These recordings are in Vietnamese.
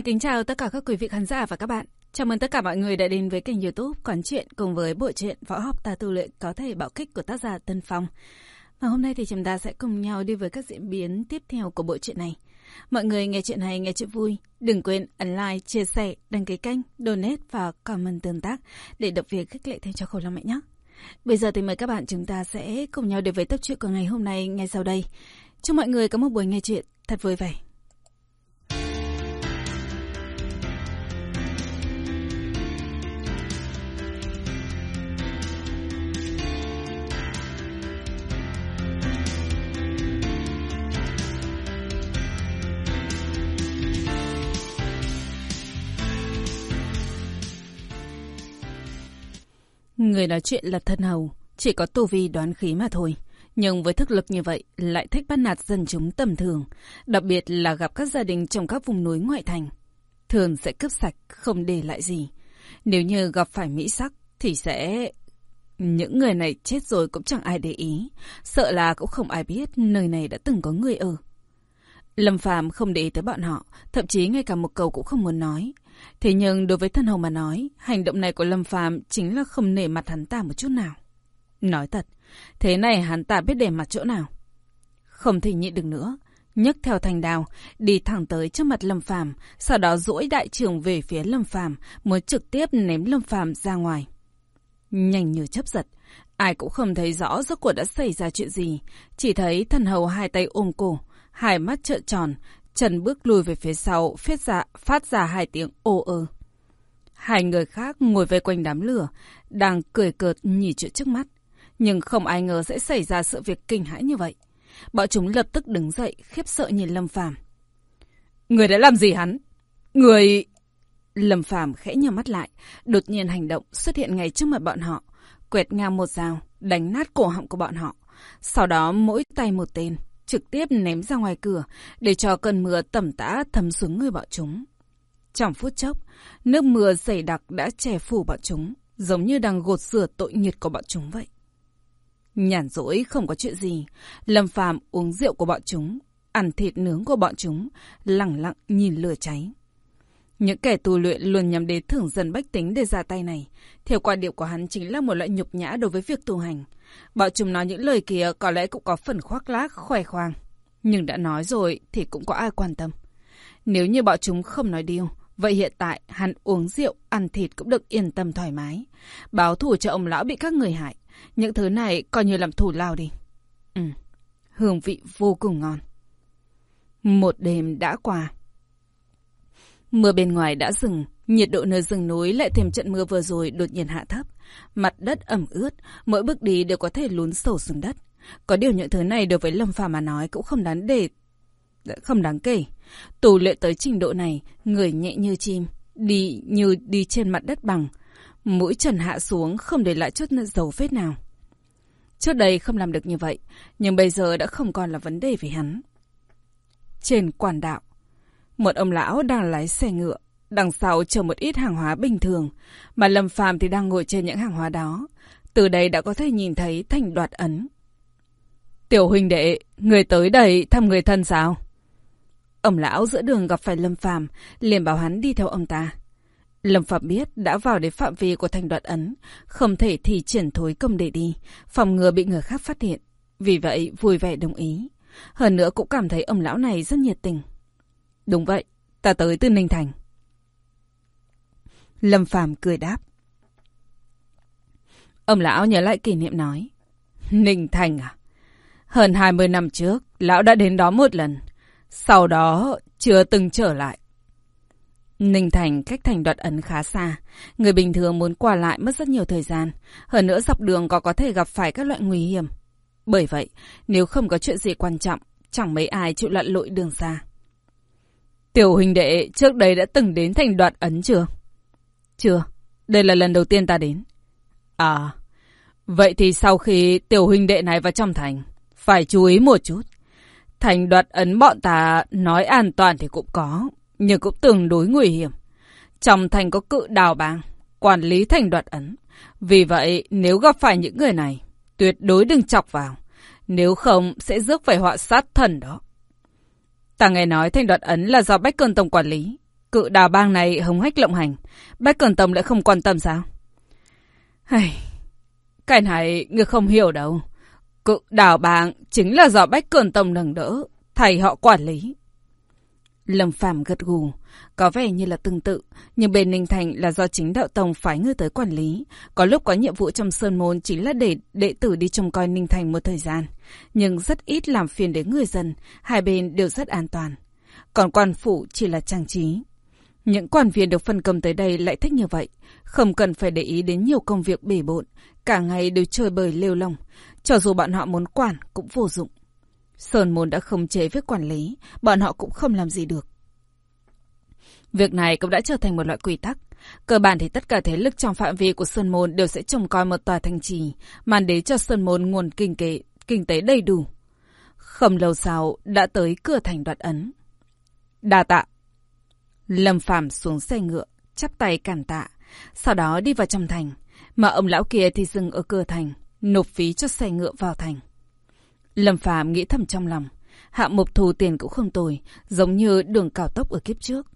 Xin kính chào tất cả các quý vị khán giả và các bạn. Chào mừng tất cả mọi người đã đến với kênh youtube Quán Chuyện cùng với bộ truyện Võ học ta tu luyện có thể bạo kích của tác giả Tân Phong. Và hôm nay thì chúng ta sẽ cùng nhau đi với các diễn biến tiếp theo của bộ truyện này. Mọi người nghe chuyện hay, nghe chuyện vui. Đừng quên ấn like, chia sẻ, đăng ký kênh, donate và comment tương tác để động viên khích lệ thêm cho khổ lòng mẹ nhé. Bây giờ thì mời các bạn chúng ta sẽ cùng nhau đến với tập truyện của ngày hôm nay ngay sau đây. Chúc mọi người có một buổi nghe chuyện thật vui vẻ. Người nói chuyện là thân hầu, chỉ có tu vi đoán khí mà thôi. Nhưng với thức lực như vậy, lại thích bắt nạt dân chúng tầm thường, đặc biệt là gặp các gia đình trong các vùng núi ngoại thành. Thường sẽ cướp sạch, không để lại gì. Nếu như gặp phải mỹ sắc, thì sẽ... Những người này chết rồi cũng chẳng ai để ý, sợ là cũng không ai biết nơi này đã từng có người ở. Lâm Phàm không để ý tới bọn họ, thậm chí ngay cả một câu cũng không muốn nói. Thế nhưng đối với thân hầu mà nói, hành động này của Lâm Phàm chính là không nể mặt hắn ta một chút nào. Nói thật, thế này hắn ta biết để mặt chỗ nào. Không thể nhịn được nữa, nhấc theo thành đào, đi thẳng tới trước mặt Lâm Phàm, sau đó duỗi đại trường về phía Lâm Phàm, muốn trực tiếp ném Lâm Phàm ra ngoài. Nhanh như chấp giật, ai cũng không thấy rõ rốt cuộc đã xảy ra chuyện gì, chỉ thấy thần hầu hai tay ôm cổ, hai mắt trợn tròn, Trần bước lùi về phía sau, phát ra, phát ra hai tiếng ô ơ. Hai người khác ngồi vây quanh đám lửa, đang cười cợt nhìn chuyện trước mắt. Nhưng không ai ngờ sẽ xảy ra sự việc kinh hãi như vậy. Bọn chúng lập tức đứng dậy, khiếp sợ nhìn Lâm Phàm. Người đã làm gì hắn? Người... Lâm Phàm khẽ nhắm mắt lại, đột nhiên hành động xuất hiện ngay trước mặt bọn họ, quẹt ngang một dao, đánh nát cổ họng của bọn họ. Sau đó mỗi tay một tên, trực tiếp ném ra ngoài cửa để cho cơn mưa tầm tã thấm xuống người bọn chúng. Trong phút chốc, nước mưa dày đặc đã che phủ bọn chúng, giống như đang gột rửa tội nghiệt của bọn chúng vậy. Nhàn rỗi không có chuyện gì, Lâm Phàm uống rượu của bọn chúng, ăn thịt nướng của bọn chúng, lặng lặng nhìn lửa cháy. Những kẻ tu luyện luôn nhắm đến thưởng dân bách tính để ra tay này. Theo quan điểm của hắn chính là một loại nhục nhã đối với việc tu hành. Bọn chúng nói những lời kia có lẽ cũng có phần khoác lác, khoe khoang. Nhưng đã nói rồi thì cũng có ai quan tâm. Nếu như bọn chúng không nói điều, vậy hiện tại hắn uống rượu, ăn thịt cũng được yên tâm thoải mái. Báo thù cho ông lão bị các người hại. Những thứ này coi như làm thủ lao đi. Ừ, hương vị vô cùng ngon. Một đêm đã qua. Mưa bên ngoài đã dừng, nhiệt độ nơi rừng núi lại thêm trận mưa vừa rồi đột nhiên hạ thấp. Mặt đất ẩm ướt, mỗi bước đi đều có thể lún sâu xuống đất. Có điều những thứ này đối với Lâm Phàm mà nói cũng không đáng để không đáng kể. Tù luyện tới trình độ này, người nhẹ như chim, đi như đi trên mặt đất bằng. Mũi trần hạ xuống không để lại chút dấu vết nào. Trước đây không làm được như vậy, nhưng bây giờ đã không còn là vấn đề với hắn. Trên quản đạo, một ông lão đang lái xe ngựa, đằng sau chở một ít hàng hóa bình thường, mà Lâm Phàm thì đang ngồi trên những hàng hóa đó. Từ đây đã có thể nhìn thấy thành đoạt ấn. Tiểu huynh đệ, người tới đây thăm người thân sao? Ông lão giữa đường gặp phải Lâm Phàm, liền bảo hắn đi theo ông ta. Lâm Phạm biết đã vào đến phạm vi của thành đoạt ấn, không thể thì triển thối công để đi, phòng ngừa bị người khác phát hiện. Vì vậy vui vẻ đồng ý. Hơn nữa cũng cảm thấy ông lão này rất nhiệt tình. Đúng vậy, ta tới từ Ninh Thành. Lâm Phàm cười đáp. Ông lão nhớ lại kỷ niệm nói. Ninh Thành à? Hơn 20 năm trước, lão đã đến đó một lần. Sau đó, chưa từng trở lại. Ninh Thành cách thành đoạt ấn khá xa. Người bình thường muốn qua lại mất rất nhiều thời gian. Hơn nữa dọc đường có có thể gặp phải các loại nguy hiểm. Bởi vậy, nếu không có chuyện gì quan trọng, chẳng mấy ai chịu lặn lội đường xa. Tiểu huynh đệ trước đây đã từng đến thành đoạt ấn chưa? Chưa, đây là lần đầu tiên ta đến. À, vậy thì sau khi tiểu huynh đệ này vào trong thành, phải chú ý một chút. Thành đoạt ấn bọn ta nói an toàn thì cũng có, nhưng cũng tương đối nguy hiểm. Trong thành có cự đào bang, quản lý thành đoạt ấn. Vì vậy, nếu gặp phải những người này, tuyệt đối đừng chọc vào. Nếu không, sẽ rước phải họa sát thần đó. Ta nghe nói thanh đoạt ấn là do Bách Cơn Tông quản lý. Cự đào bang này hống hách lộng hành. Bách cẩn tổng lại không quan tâm sao? Hay... Cái này người không hiểu đâu. Cự đào bang chính là do Bách Cường tổng nâng đỡ. Thầy họ quản lý. Lâm Phàm gật gù, có vẻ như là tương tự, nhưng bên Ninh Thành là do chính đạo tông phái người tới quản lý. Có lúc có nhiệm vụ trong Sơn Môn chính là để đệ tử đi trông coi Ninh Thành một thời gian, nhưng rất ít làm phiền đến người dân, hai bên đều rất an toàn. Còn quan phủ chỉ là trang trí. Những quan viên được phân công tới đây lại thích như vậy, không cần phải để ý đến nhiều công việc bể bộn, cả ngày đều chơi bời lêu lồng. cho dù bọn họ muốn quản cũng vô dụng. Sơn Môn đã không chế với quản lý, bọn họ cũng không làm gì được. Việc này cũng đã trở thành một loại quy tắc. Cơ bản thì tất cả thế lực trong phạm vi của Sơn Môn đều sẽ trông coi một tòa thành trì, màn đế cho Sơn Môn nguồn kinh tế, kinh tế đầy đủ. Không lâu sau, đã tới cửa thành đoạt ấn. Đa tạ. Lâm Phàm xuống xe ngựa, chắp tay cản tạ, sau đó đi vào trong thành, mà ông lão kia thì dừng ở cửa thành, nộp phí cho xe ngựa vào thành. Lâm Phàm nghĩ thầm trong lòng, hạng mục thù tiền cũng không tồi, giống như đường cao tốc ở kiếp trước.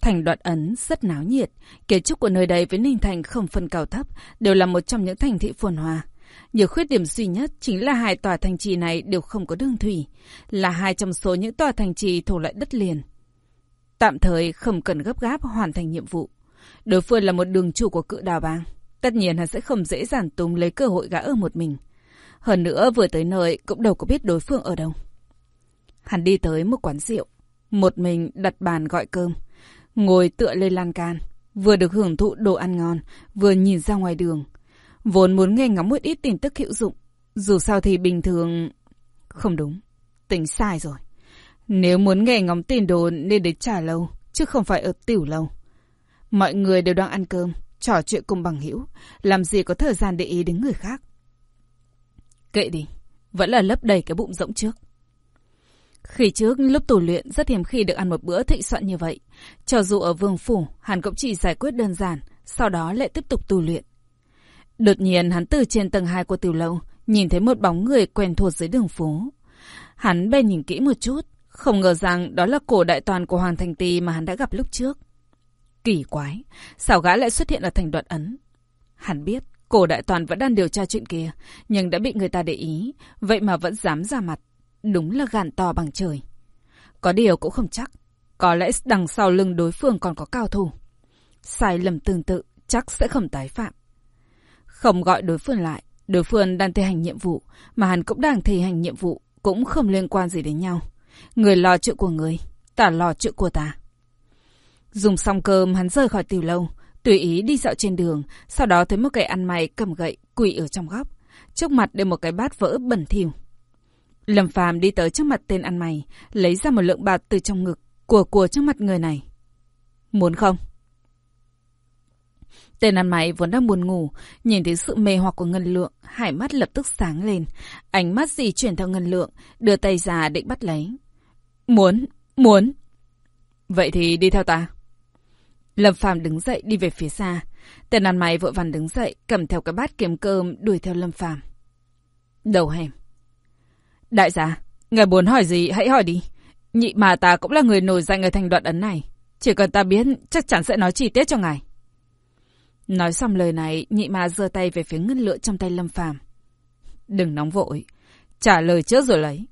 Thành đoạn ấn rất náo nhiệt, kiến trúc của nơi đây với Ninh Thành không phân cao thấp, đều là một trong những thành thị phồn hoa. Nhiều khuyết điểm duy nhất chính là hai tòa thành trì này đều không có đường thủy, là hai trong số những tòa thành trì thổ lại đất liền. Tạm thời không cần gấp gáp hoàn thành nhiệm vụ. Đối phương là một đường chủ của cự đào bang. Tất nhiên hắn sẽ không dễ dàng túm lấy cơ hội gã ở một mình. Hơn nữa, vừa tới nơi, cũng đâu có biết đối phương ở đâu. Hắn đi tới một quán rượu. Một mình đặt bàn gọi cơm. Ngồi tựa lên lan can. Vừa được hưởng thụ đồ ăn ngon. Vừa nhìn ra ngoài đường. Vốn muốn nghe ngóng một ít tin tức hữu dụng. Dù sao thì bình thường... Không đúng. Tính sai rồi. Nếu muốn nghe ngóng tin đồn nên đến trà lâu. Chứ không phải ở tiểu lâu. Mọi người đều đang ăn cơm. Trò chuyện cùng bằng hữu Làm gì có thời gian để ý đến người khác. Kệ đi, vẫn là lấp đầy cái bụng rỗng trước. Khi trước, lúc tù luyện rất hiếm khi được ăn một bữa thịnh soạn như vậy. Cho dù ở vương phủ, hắn cũng chỉ giải quyết đơn giản, sau đó lại tiếp tục tù luyện. Đột nhiên hắn từ trên tầng 2 của tiểu lâu, nhìn thấy một bóng người quen thuộc dưới đường phố. Hắn bèn nhìn kỹ một chút, không ngờ rằng đó là cổ đại toàn của Hoàng Thành Tì mà hắn đã gặp lúc trước. Kỳ quái, sao gã lại xuất hiện ở thành đoạn ấn? Hắn biết, Cổ đại toàn vẫn đang điều tra chuyện kia, nhưng đã bị người ta để ý, vậy mà vẫn dám ra mặt. Đúng là gàn to bằng trời. Có điều cũng không chắc, có lẽ đằng sau lưng đối phương còn có cao thủ. Sai lầm tương tự, chắc sẽ không tái phạm. Không gọi đối phương lại, đối phương đang thi hành nhiệm vụ, mà hắn cũng đang thi hành nhiệm vụ, cũng không liên quan gì đến nhau. Người lo chuyện của người, ta lo chuyện của ta. Dùng xong cơm hắn rời khỏi tiểu lâu, Tùy ý đi dạo trên đường, sau đó thấy một kẻ ăn mày cầm gậy quỳ ở trong góc. Trước mặt để một cái bát vỡ bẩn thỉu. Lâm Phàm đi tới trước mặt tên ăn mày, lấy ra một lượng bạc từ trong ngực, của của trước mặt người này. Muốn không? Tên ăn mày vốn đang buồn ngủ, nhìn thấy sự mê hoặc của ngân lượng, hải mắt lập tức sáng lên. Ánh mắt dì chuyển theo ngân lượng, đưa tay ra định bắt lấy. Muốn, muốn. Vậy thì đi theo ta. Lâm Phàm đứng dậy đi về phía xa. Tên ăn mày vội vàng đứng dậy, cầm theo cái bát kiếm cơm đuổi theo Lâm Phàm. Đầu hẻm. Đại gia, ngài muốn hỏi gì hãy hỏi đi. Nhị mà ta cũng là người nổi danh ở thành đoạn ấn này. Chỉ cần ta biết, chắc chắn sẽ nói chi tiết cho ngài. Nói xong lời này, nhị mà giơ tay về phía ngân lượng trong tay Lâm Phàm. Đừng nóng vội, trả lời trước rồi lấy.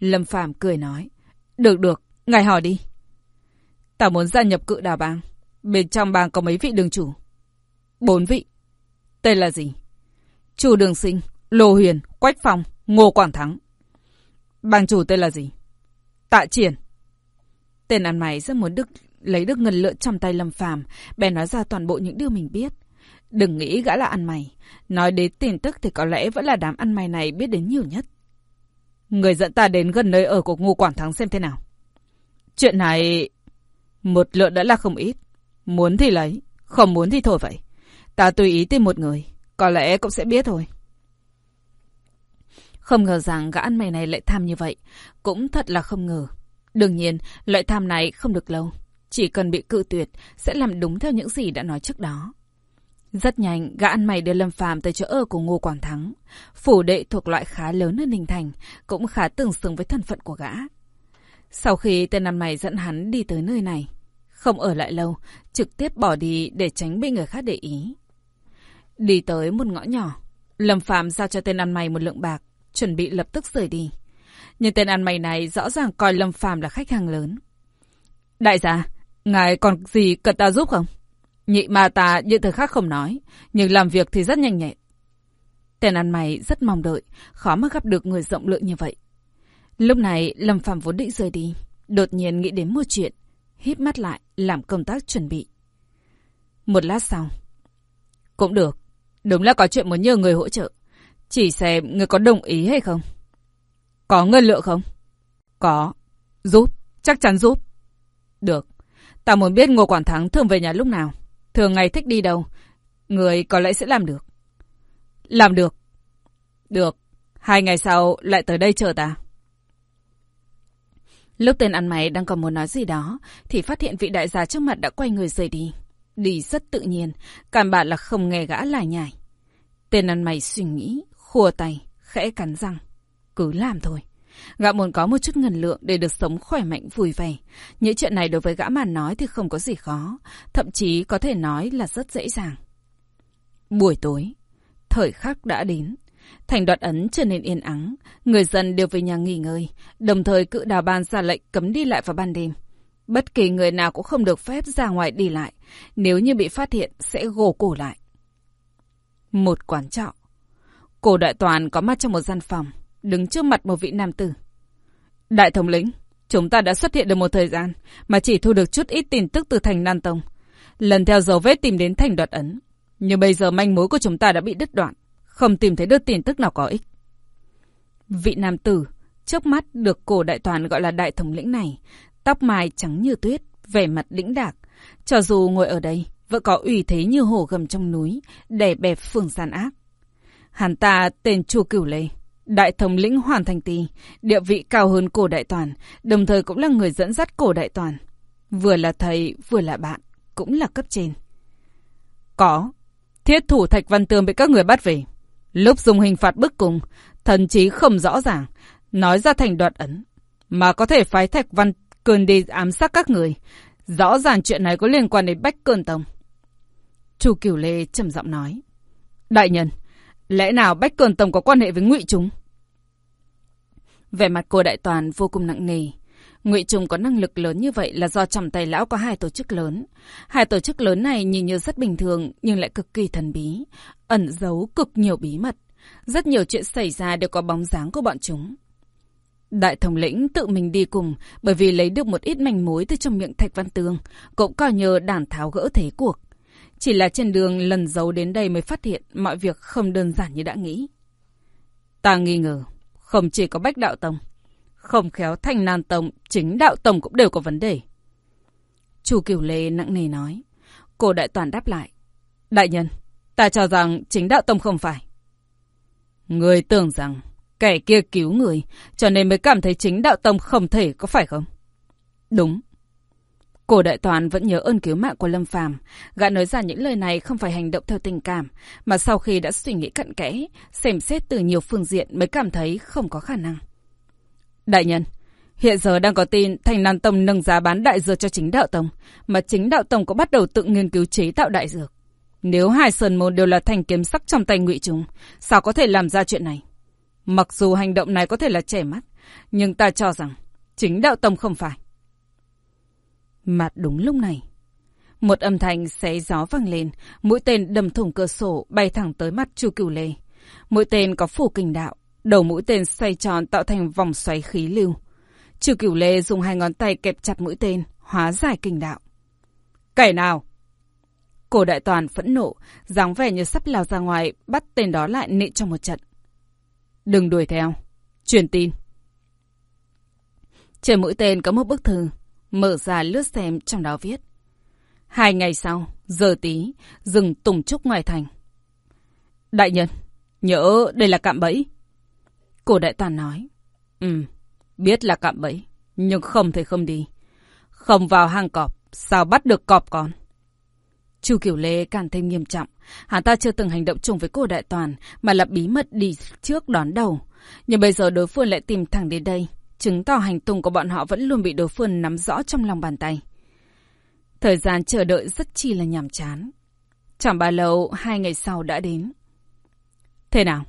Lâm Phàm cười nói. Được được, ngài hỏi đi. Ta muốn gia nhập cự đào bang. Bên trong bang có mấy vị đường chủ? Bốn vị. Tên là gì? chủ Đường Sinh, Lô Huyền, Quách Phong, Ngô Quảng Thắng. Bang chủ tên là gì? Tạ Triển. Tên ăn mày rất muốn đức lấy được ngân lượng trong tay Lâm Phàm, bèn nói ra toàn bộ những điều mình biết. Đừng nghĩ gã là ăn mày. Nói đến tin tức thì có lẽ vẫn là đám ăn mày này biết đến nhiều nhất. Người dẫn ta đến gần nơi ở của Ngô Quảng Thắng xem thế nào. Chuyện này... Một lượng đã là không ít. Muốn thì lấy, không muốn thì thôi vậy. Ta tùy ý tìm một người, có lẽ cũng sẽ biết thôi. Không ngờ rằng gã ăn mày này lại tham như vậy. Cũng thật là không ngờ. Đương nhiên, loại tham này không được lâu. Chỉ cần bị cự tuyệt, sẽ làm đúng theo những gì đã nói trước đó. Rất nhanh, gã ăn mày đưa Lâm Phàm tới chỗ ở của Ngô Quảng Thắng. Phủ đệ thuộc loại khá lớn ở Ninh Thành, cũng khá tương xứng với thân phận của gã. Sau khi tên ăn mày dẫn hắn đi tới nơi này, không ở lại lâu, trực tiếp bỏ đi để tránh bị người khác để ý. Đi tới một ngõ nhỏ, Lâm Phạm giao cho tên ăn mày một lượng bạc, chuẩn bị lập tức rời đi. Nhưng tên ăn mày này rõ ràng coi Lâm Phạm là khách hàng lớn. Đại gia, ngài còn gì cần ta giúp không? Nhị ma ta những thứ khác không nói, nhưng làm việc thì rất nhanh nhẹn. Tên ăn mày rất mong đợi, khó mà gặp được người rộng lượng như vậy. Lúc này, Lâm Phạm vốn định rời đi, đột nhiên nghĩ đến một chuyện, híp mắt lại, làm công tác chuẩn bị. Một lát sau. Cũng được, đúng là có chuyện muốn nhờ người hỗ trợ. Chỉ xem người có đồng ý hay không. Có ngân lượng không? Có. Giúp, chắc chắn giúp. Được. Ta muốn biết Ngô Quản Thắng thường về nhà lúc nào. Thường ngày thích đi đâu. Người có lẽ sẽ làm được. Làm được. Được. Hai ngày sau lại tới đây chờ ta. Lúc tên ăn mày đang còn muốn nói gì đó, thì phát hiện vị đại gia trước mặt đã quay người rời đi. Đi rất tự nhiên, cảm bản là không nghe gã lại nhải. Tên ăn mày suy nghĩ, khua tay, khẽ cắn răng. Cứ làm thôi. Gã muốn có một chút ngân lượng để được sống khỏe mạnh vui vẻ. Những chuyện này đối với gã mà nói thì không có gì khó. Thậm chí có thể nói là rất dễ dàng. Buổi tối, thời khắc đã đến. Thành đoạt ấn trở nên yên ắng, người dân đều về nhà nghỉ ngơi, đồng thời cự đào ban ra lệnh cấm đi lại vào ban đêm. Bất kỳ người nào cũng không được phép ra ngoài đi lại, nếu như bị phát hiện sẽ gồ cổ lại. Một quán trọ. Cổ đại toàn có mặt trong một gian phòng, đứng trước mặt một vị nam tử. Đại thống lĩnh, chúng ta đã xuất hiện được một thời gian, mà chỉ thu được chút ít tin tức từ thành Nan Tông. Lần theo dấu vết tìm đến thành đoạt ấn. Nhưng bây giờ manh mối của chúng ta đã bị đứt đoạn. Không tìm thấy được tin tức nào có ích. Vị nam tử, trước mắt được cổ đại toàn gọi là đại thống lĩnh này, tóc mai trắng như tuyết, vẻ mặt đĩnh đạc. Cho dù ngồi ở đây, vẫn có ủy thế như hổ gầm trong núi, đè bẹp phường gian ác. Hắn ta tên Chu Cửu Lê, đại thống lĩnh Hoàn Thành Tì, địa vị cao hơn cổ đại toàn, đồng thời cũng là người dẫn dắt cổ đại toàn. Vừa là thầy, vừa là bạn, cũng là cấp trên. Có, thiết thủ Thạch Văn Tường bị các người bắt về. Lúc dùng hình phạt bức cùng, thần trí không rõ ràng, nói ra thành đoạt ấn. Mà có thể phái Thạch Văn Cơn đi ám sát các người. Rõ ràng chuyện này có liên quan đến Bách Cơn Tông. Chu Cửu Lê trầm giọng nói. Đại nhân, lẽ nào Bách Cường tổng có quan hệ với ngụy chúng? Vẻ mặt cô đại toàn vô cùng nặng nề. Ngụy Trung có năng lực lớn như vậy là do trong tay lão có hai tổ chức lớn. Hai tổ chức lớn này nhìn như rất bình thường nhưng lại cực kỳ thần bí, ẩn giấu cực nhiều bí mật. Rất nhiều chuyện xảy ra đều có bóng dáng của bọn chúng. Đại thống lĩnh tự mình đi cùng bởi vì lấy được một ít manh mối từ trong miệng Thạch Văn Tường, cũng coi nhờ đàn tháo gỡ thế cuộc. Chỉ là trên đường lần giấu đến đây mới phát hiện mọi việc không đơn giản như đã nghĩ. Ta nghi ngờ, không chỉ có Bách Đạo Tông, không khéo Thanh Nan Tông, chính Đạo Tông cũng đều có vấn đề. Chu Kiều Lê nặng nề nói. Cô Đại Toàn đáp lại. Đại nhân, ta cho rằng chính Đạo Tông không phải. Người tưởng rằng kẻ kia cứu người, cho nên mới cảm thấy chính Đạo Tông không thể, có phải không? Đúng. Cổ đại toàn vẫn nhớ ơn cứu mạng của Lâm Phàm, gã nói ra những lời này không phải hành động theo tình cảm, mà sau khi đã suy nghĩ cặn kẽ, xem xét từ nhiều phương diện mới cảm thấy không có khả năng. Đại nhân, hiện giờ đang có tin Thành Nam Tông nâng giá bán đại dược cho chính đạo tông, mà chính đạo tông cũng bắt đầu tự nghiên cứu chế tạo đại dược. Nếu hai sơn môn đều là thành kiếm sắc trong tay ngụy chúng, sao có thể làm ra chuyện này? Mặc dù hành động này có thể là trẻ mắt, nhưng ta cho rằng chính đạo tông không phải mà đúng lúc này, một âm thanh xé gió vang lên, mũi tên đâm thủng cửa sổ bay thẳng tới mắt Chu Cửu Lê. Mũi tên có phủ kình đạo, đầu mũi tên xoay tròn tạo thành vòng xoáy khí lưu. Chu Cửu Lê dùng hai ngón tay kẹp chặt mũi tên, hóa giải kình đạo. Kẻ nào? Cổ đại toàn phẫn nộ, dáng vẻ như sắp lao ra ngoài, bắt tên đó lại nện trong một trận. Đừng đuổi theo. Truyền tin. Trên mũi tên có một bức thư. Mở ra lướt xem trong đó viết. Hai ngày sau, giờ tí, dừng tùng trúc ngoài thành. Đại nhân, nhớ đây là cạm bẫy. Cổ đại toàn nói. Ừ, biết là cạm bẫy, nhưng không thể không đi. Không vào hang cọp, sao bắt được cọp con? Chu Kiểu Lê càng thêm nghiêm trọng. Hắn ta chưa từng hành động chung với cô đại toàn, mà là bí mật đi trước đón đầu. Nhưng bây giờ đối phương lại tìm thẳng đến đây, chứng tỏ hành tung của bọn họ vẫn luôn bị đối phương nắm rõ trong lòng bàn tay. Thời gian chờ đợi rất chi là nhàm chán. Chẳng bao lâu, hai ngày sau đã đến. Thế nào?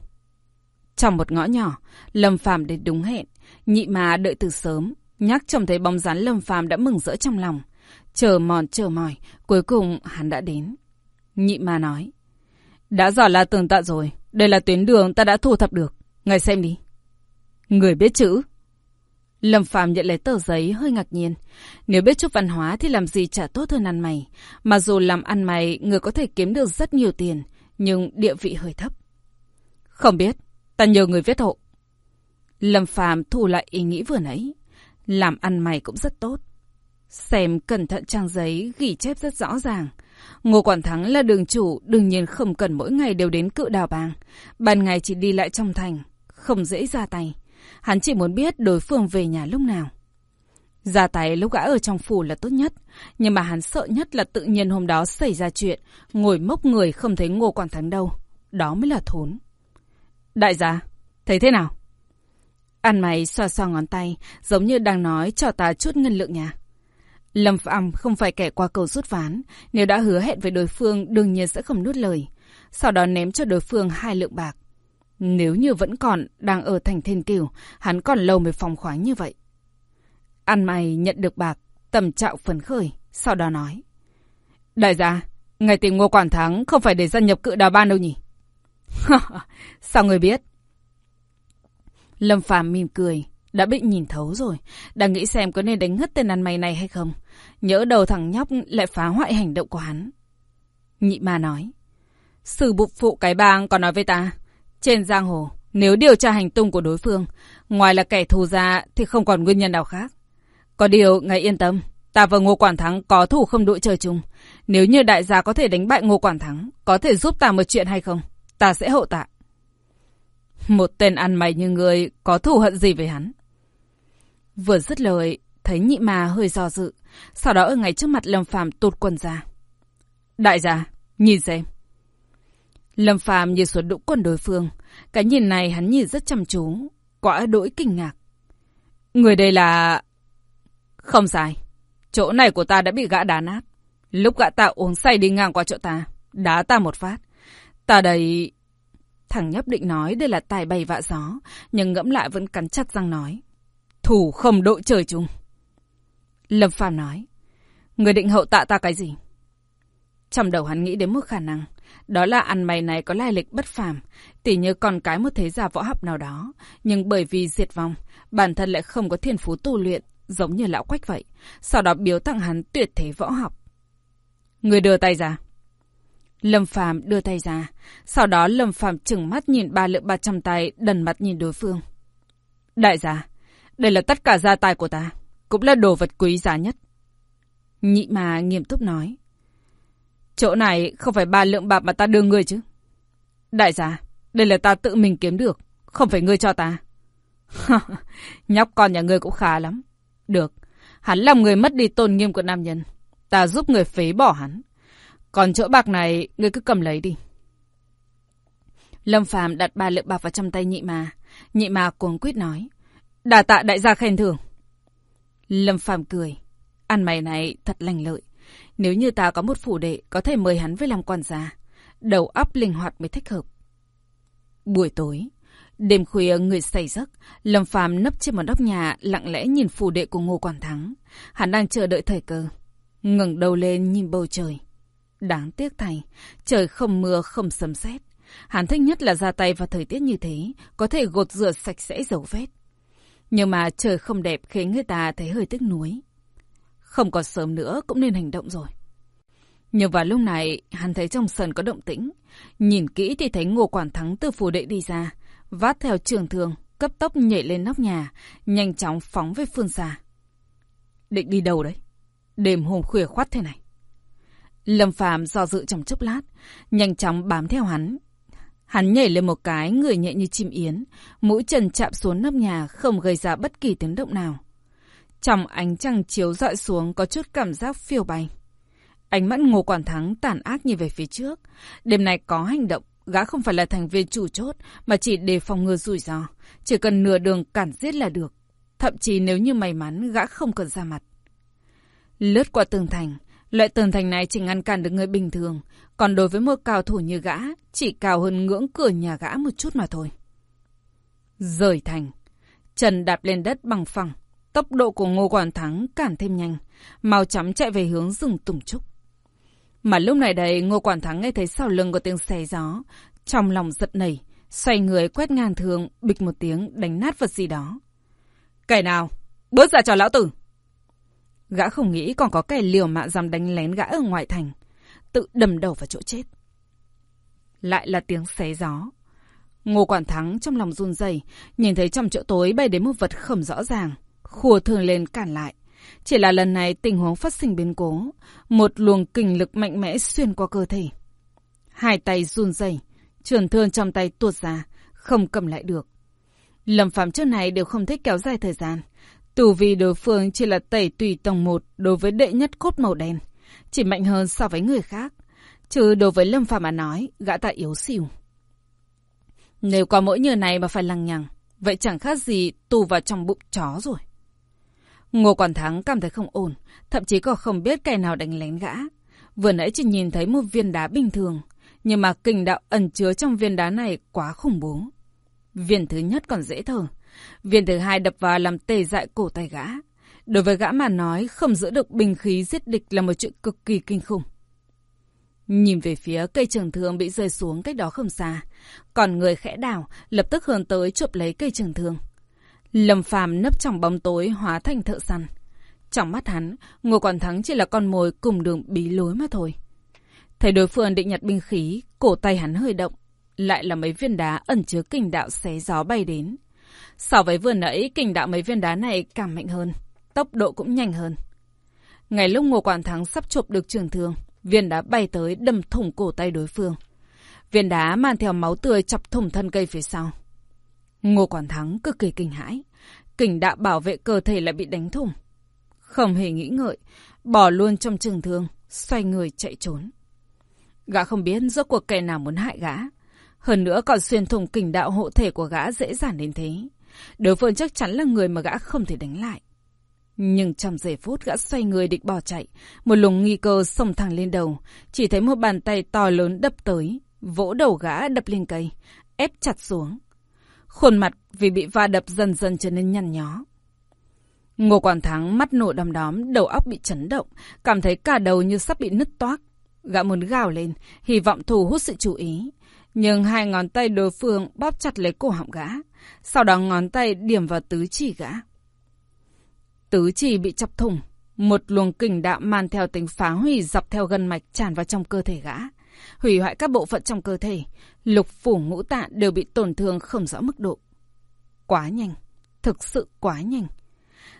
Trong một ngõ nhỏ, Lâm Phàm đến đúng hẹn. Nhị mà đợi từ sớm. Nhắc trông thấy bóng dáng Lâm Phàm đã mừng rỡ trong lòng. Chờ mòn chờ mỏi, cuối cùng hắn đã đến. Nhị mà nói. Đã dò la tường tạ rồi. Đây là tuyến đường ta đã thu thập được. Ngài xem đi. Người biết chữ. Lâm Phạm nhận lấy tờ giấy hơi ngạc nhiên. Nếu biết chút văn hóa thì làm gì chả tốt hơn ăn mày. Mà dù làm ăn mày, người có thể kiếm được rất nhiều tiền, nhưng địa vị hơi thấp. Không biết, ta nhờ người viết hộ. Lâm Phạm thu lại ý nghĩ vừa nãy. Làm ăn mày cũng rất tốt. Xem cẩn thận trang giấy, ghi chép rất rõ ràng. Ngô Quản Thắng là đường chủ, đương nhiên không cần mỗi ngày đều đến cự đào bàng. Ban ngày chỉ đi lại trong thành, không dễ ra tay. Hắn chỉ muốn biết đối phương về nhà lúc nào. Ra tay lúc gã ở trong phủ là tốt nhất, nhưng mà hắn sợ nhất là tự nhiên hôm đó xảy ra chuyện, ngồi mốc người không thấy Ngô Quản Thắng đâu. Đó mới là thốn. Đại gia, thấy thế nào? Ăn mày xoa xoa ngón tay, giống như đang nói cho ta chút ngân lượng nhà. Lâm Phạm không phải kẻ qua cầu rút ván, nếu đã hứa hẹn với đối phương đương nhiên sẽ không nuốt lời. Sau đó ném cho đối phương hai lượng bạc. Nếu như vẫn còn đang ở thành thiên kiều, hắn còn lâu mới phòng khoáng như vậy. Ăn mày nhận được bạc, tầm trạo phấn khởi, sau đó nói. Đại gia, ngày tìm Ngô Quản Thắng không phải để gia nhập cự đào ban đâu nhỉ? Sao người biết? Lâm Phàm mỉm cười, đã bị nhìn thấu rồi, đang nghĩ xem có nên đánh hất tên ăn mày này hay không. Nhỡ đầu thằng nhóc lại phá hoại hành động của hắn. Nhị ma nói. Sử bục phụ cái bang còn nói với ta. Trên giang hồ, nếu điều tra hành tung của đối phương, ngoài là kẻ thù ra thì không còn nguyên nhân nào khác. Có điều, ngài yên tâm, ta và Ngô Quản Thắng có thủ không đội trời chung. Nếu như đại gia có thể đánh bại Ngô Quản Thắng, có thể giúp ta một chuyện hay không? Ta sẽ hộ tạ. Một tên ăn mày như người có thù hận gì với hắn? Vừa dứt lời, thấy nhị mà hơi do dự, sau đó ở ngay trước mặt Lâm Phàm tụt quần ra. Đại gia, nhìn xem. Lâm Phàm nhìn xuống đũng quân đối phương, cái nhìn này hắn nhìn rất chăm chú, quả đỗi kinh ngạc. Người đây là... Không sai, chỗ này của ta đã bị gã đá nát. Lúc gã ta uống say đi ngang qua chỗ ta, đá ta một phát. Ta đây... Thằng nhóc định nói đây là tài bày vạ gió, nhưng ngẫm lại vẫn cắn chặt răng nói. Thủ không đội trời chung. Lâm Phàm nói. Người định hậu tạ ta cái gì? Trong đầu hắn nghĩ đến một khả năng. Đó là ăn mày này có lai lịch bất phàm, tỉ như con cái một thế gia võ học nào đó. Nhưng bởi vì diệt vong, bản thân lại không có thiên phú tu luyện, giống như lão quách vậy. Sau đó biếu tặng hắn tuyệt thế võ học. Người đưa tay ra. Lâm Phàm đưa tay ra. Sau đó Lâm Phàm chừng mắt nhìn ba lượng ba trăm tay, đần mặt nhìn đối phương. Đại gia, đây là tất cả gia tài của ta, cũng là đồ vật quý giá nhất. Nhị mà nghiêm túc nói. Chỗ này không phải ba lượng bạc mà ta đưa ngươi chứ. Đại gia, đây là ta tự mình kiếm được, không phải ngươi cho ta. Nhóc con nhà ngươi cũng khá lắm. Được, hắn làm người mất đi tôn nghiêm của nam nhân. Ta giúp người phế bỏ hắn. Còn chỗ bạc này, ngươi cứ cầm lấy đi. Lâm Phàm đặt ba lượng bạc vào trong tay nhị mà. Nhị mà cuồng quyết nói. Đà tạ đại gia khen thưởng. Lâm Phàm cười. Ăn mày này thật lành lợi. Nếu như ta có một phủ đệ, có thể mời hắn với làm quan gia. Đầu óc linh hoạt mới thích hợp. Buổi tối, đêm khuya người say giấc, Lâm Phàm nấp trên một nóc nhà lặng lẽ nhìn phủ đệ của Ngô Quản Thắng. Hắn đang chờ đợi thời cơ. ngẩng đầu lên nhìn bầu trời. Đáng tiếc thay, trời không mưa không sấm sét. Hắn thích nhất là ra tay vào thời tiết như thế, có thể gột rửa sạch sẽ dấu vết. Nhưng mà trời không đẹp khiến người ta thấy hơi tiếc nuối. Không còn sớm nữa cũng nên hành động rồi. Nhưng vào lúc này, hắn thấy trong sân có động tĩnh. Nhìn kỹ thì thấy Ngô Quản Thắng từ phủ đệ đi ra, vát theo trường thường, cấp tốc nhảy lên nóc nhà, nhanh chóng phóng về phương xa. Định đi đâu đấy? Đêm hôm khuya khoắt thế này. Lâm Phàm do dự trong chốc lát, nhanh chóng bám theo hắn. Hắn nhảy lên một cái, người nhẹ như chim yến, mũi chân chạm xuống nóc nhà không gây ra bất kỳ tiếng động nào. Trong ánh trăng chiếu dọi xuống có chút cảm giác phiêu bay. Ánh mắt Ngô Quản Thắng tàn ác nhìn về phía trước. Đêm nay có hành động, gã không phải là thành viên chủ chốt, mà chỉ đề phòng ngừa rủi ro. Chỉ cần nửa đường cản giết là được. Thậm chí nếu như may mắn, gã không cần ra mặt. Lướt qua tường thành, Loại tường thành này chỉ ngăn cản được người bình thường, còn đối với một cao thủ như gã, chỉ cao hơn ngưỡng cửa nhà gã một chút mà thôi. Rời thành. Trần đạp lên đất bằng phẳng. Tốc độ của Ngô Quản Thắng càng thêm nhanh. mau chấm chạy về hướng rừng tùng trúc. Mà lúc này đây, Ngô Quản Thắng nghe thấy sau lưng có tiếng xe gió. Trong lòng giật nảy, xoay người quét ngang thường, bịch một tiếng đánh nát vật gì đó. Kẻ nào? Bước ra cho lão tử! Gã không nghĩ còn có kẻ liều mạng dám đánh lén gã ở ngoại thành. Tự đầm đầu vào chỗ chết. Lại là tiếng xé gió. Ngô Quản Thắng trong lòng run rẩy, nhìn thấy trong chỗ tối bay đến một vật không rõ ràng, khua thường lên cản lại. Chỉ là lần này tình huống phát sinh biến cố, một luồng kinh lực mạnh mẽ xuyên qua cơ thể. Hai tay run rẩy, trường thương trong tay tuột ra, không cầm lại được. Lâm phạm trước này đều không thích kéo dài thời gian. Tù vì đối phương chỉ là tẩy tùy tầng một đối với đệ nhất cốt màu đen, chỉ mạnh hơn so với người khác. Chứ đối với Lâm Phạm mà nói, gã ta yếu xỉu. Nếu có mỗi như này mà phải lằng nhằng, vậy chẳng khác gì tù vào trong bụng chó rồi. Ngô Quản Thắng cảm thấy không ổn, thậm chí còn không biết kẻ nào đánh lén gã. Vừa nãy chỉ nhìn thấy một viên đá bình thường, nhưng mà kinh đạo ẩn chứa trong viên đá này quá khủng bố. Viên thứ nhất còn dễ thở, viên thứ hai đập vào làm tê dại cổ tay gã. Đối với gã mà nói, không giữ được bình khí giết địch là một chuyện cực kỳ kinh khủng. Nhìn về phía cây trường thương bị rơi xuống cách đó không xa. Còn người khẽ đảo, lập tức hướng tới chụp lấy cây trường thương. Lâm phàm nấp trong bóng tối hóa thành thợ săn. Trong mắt hắn, Ngô Quản Thắng chỉ là con mồi cùng đường bí lối mà thôi. Thấy đối phương định nhặt binh khí, cổ tay hắn hơi động. Lại là mấy viên đá ẩn chứa kình đạo xé gió bay đến. So với vừa nãy, kình đạo mấy viên đá này càng mạnh hơn. Tốc độ cũng nhanh hơn. Ngày lúc Ngô Quản Thắng sắp chụp được trường thương, viên đá bay tới đâm thủng cổ tay đối phương. Viên đá mang theo máu tươi chọc thủng thân cây phía sau. Ngô Quản Thắng cực kỳ kinh hãi. Kình đạo bảo vệ cơ thể lại bị đánh thủng. Không hề nghĩ ngợi, bỏ luôn trong trường thương, xoay người chạy trốn. Gã không biết rốt cuộc kẻ nào muốn hại gã. Hơn nữa còn xuyên thủng kình đạo hộ thể của gã dễ dàng đến thế. Đối phương chắc chắn là người mà gã không thể đánh lại. Nhưng trong giây phút gã xoay người định bỏ chạy, một luồng nghi cơ xông thẳng lên đầu, chỉ thấy một bàn tay to lớn đập tới, vỗ đầu gã đập lên cây, ép chặt xuống. Khuôn mặt vì bị va đập dần dần trở nên nhăn nhó. Ngô Quản Thắng mắt nổ đom đóm, đầu óc bị chấn động, cảm thấy cả đầu như sắp bị nứt toác. Gã muốn gào lên, hy vọng thu hút sự chú ý. Nhưng hai ngón tay đối phương bóp chặt lấy cổ họng gã, sau đó ngón tay điểm vào tứ chỉ gã. Tứ chỉ bị chọc thủng, một luồng kình đạo man theo tính phá hủy dọc theo gân mạch tràn vào trong cơ thể gã. Hủy hoại các bộ phận trong cơ thể, lục phủ ngũ tạng đều bị tổn thương không rõ mức độ. Quá nhanh, thực sự quá nhanh.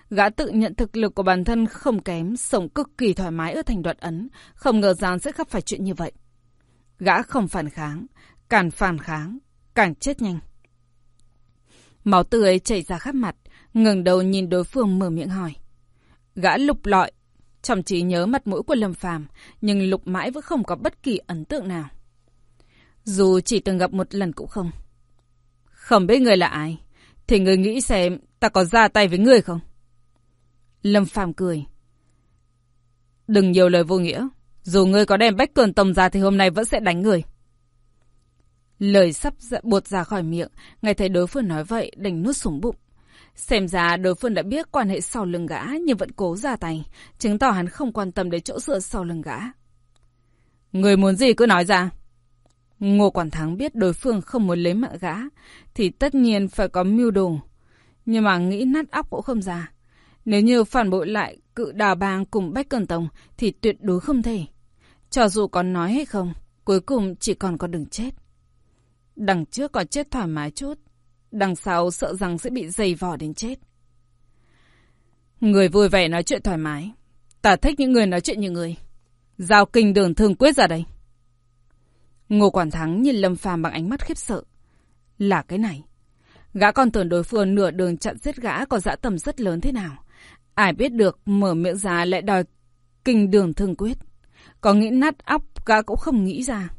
Gã tự nhận thực lực của bản thân không kém, sống cực kỳ thoải mái ở thành đoạn ấn, không ngờ rằng sẽ gặp phải chuyện như vậy. Gã không phản kháng, càng phản kháng, càng chết nhanh. Máu tươi chảy ra khắp mặt, ngừng đầu nhìn đối phương mở miệng hỏi. Gã lục lọi, trong trí nhớ mặt mũi của Lâm Phàm, nhưng lục mãi vẫn không có bất kỳ ấn tượng nào. Dù chỉ từng gặp một lần cũng không. Không biết người là ai, thì người nghĩ xem ta có ra tay với người không? Lâm Phàm cười. Đừng nhiều lời vô nghĩa. Dù ngươi có đem bách cường tông ra thì hôm nay vẫn sẽ đánh người. Lời sắp buột ra khỏi miệng, nghe thấy đối phương nói vậy, đành nuốt xuống bụng. Xem ra đối phương đã biết quan hệ sau lưng gã nhưng vẫn cố ra tay, chứng tỏ hắn không quan tâm đến chỗ dựa sau lưng gã. Người muốn gì cứ nói ra. Ngô Quản Thắng biết đối phương không muốn lấy mạng gã, thì tất nhiên phải có mưu đồ. Nhưng mà nghĩ nát óc cũng không ra. Nếu như phản bội lại cự đào bang cùng Bách Cần Tông thì tuyệt đối không thể. Cho dù có nói hay không, cuối cùng chỉ còn có đường chết. Đằng trước còn chết thoải mái chút, đằng sau sợ rằng sẽ bị dày vò đến chết. Người vui vẻ nói chuyện thoải mái. Ta thích những người nói chuyện như người. Giao kinh đường thương quyết ra đây. Ngô Quản Thắng nhìn Lâm Phàm bằng ánh mắt khiếp sợ. Là cái này. Gã còn tưởng đối phương nửa đường chặn giết gã có dã tầm rất lớn thế nào. Ai biết được mở miệng ra lại đòi kinh đường thương quyết. Có nghĩ nát óc gã cũng không nghĩ ra.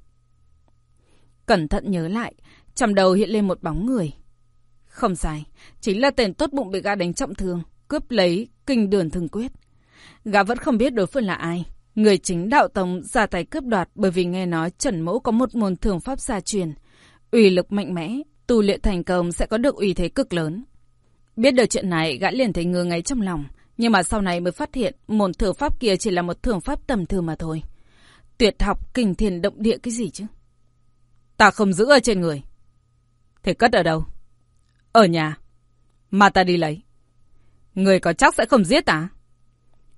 Cẩn thận nhớ lại, trong đầu hiện lên một bóng người. Không sai, chính là tên tốt bụng bị gã đánh trọng thương, cướp lấy kinh đường thương quyết. Gã vẫn không biết đối phương là ai, Người chính đạo tông ra tay cướp đoạt bởi vì nghe nói Trần Mẫu có một môn thường pháp gia truyền. uy lực mạnh mẽ, tu luyện thành công sẽ có được uy thế cực lớn. Biết được chuyện này, gã liền thấy ngơ ngáy trong lòng. Nhưng mà sau này mới phát hiện môn thường pháp kia chỉ là một thường pháp tầm thường mà thôi. Tuyệt học kinh thiền động địa cái gì chứ? Ta không giữ ở trên người. Thế cất ở đâu? Ở nhà. Mà ta đi lấy. Người có chắc sẽ không giết ta?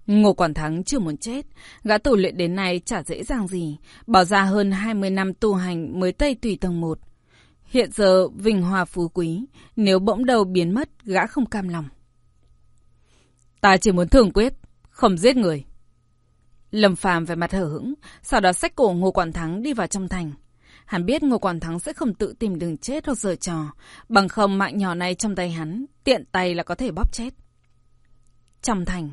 Ngô Quản Thắng chưa muốn chết. Gã tù luyện đến nay chả dễ dàng gì. Bỏ ra hơn 20 năm tu hành mới tây tùy tầng 1. Hiện giờ vinh hòa phú quý. Nếu bỗng đầu biến mất, gã không cam lòng. Ta chỉ muốn thường quyết, không giết người. Lâm Phàm về mặt hở hững, sau đó xách cổ Ngô Quản Thắng đi vào trong thành. Hắn biết Ngô Quản Thắng sẽ không tự tìm đường chết hoặc giở trò, bằng không mạng nhỏ này trong tay hắn, tiện tay là có thể bóp chết. Trong thành,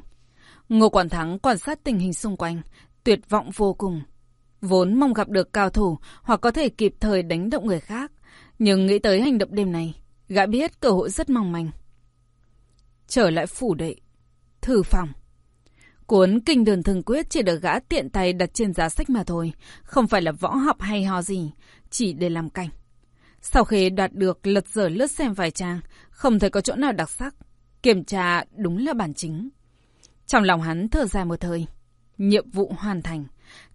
Ngô Quản Thắng quan sát tình hình xung quanh, tuyệt vọng vô cùng. Vốn mong gặp được cao thủ hoặc có thể kịp thời đánh động người khác, nhưng nghĩ tới hành động đêm này, gã biết cơ hội rất mong manh. Trở lại phủ đệ, thử phòng. Cuốn kinh đường thường quyết chỉ được gã tiện tay đặt trên giá sách mà thôi, không phải là võ học hay ho gì, chỉ để làm cảnh. Sau khi đoạt được lật dở lướt xem vài trang, không thấy có chỗ nào đặc sắc, kiểm tra đúng là bản chính. Trong lòng hắn thở dài một thời, nhiệm vụ hoàn thành,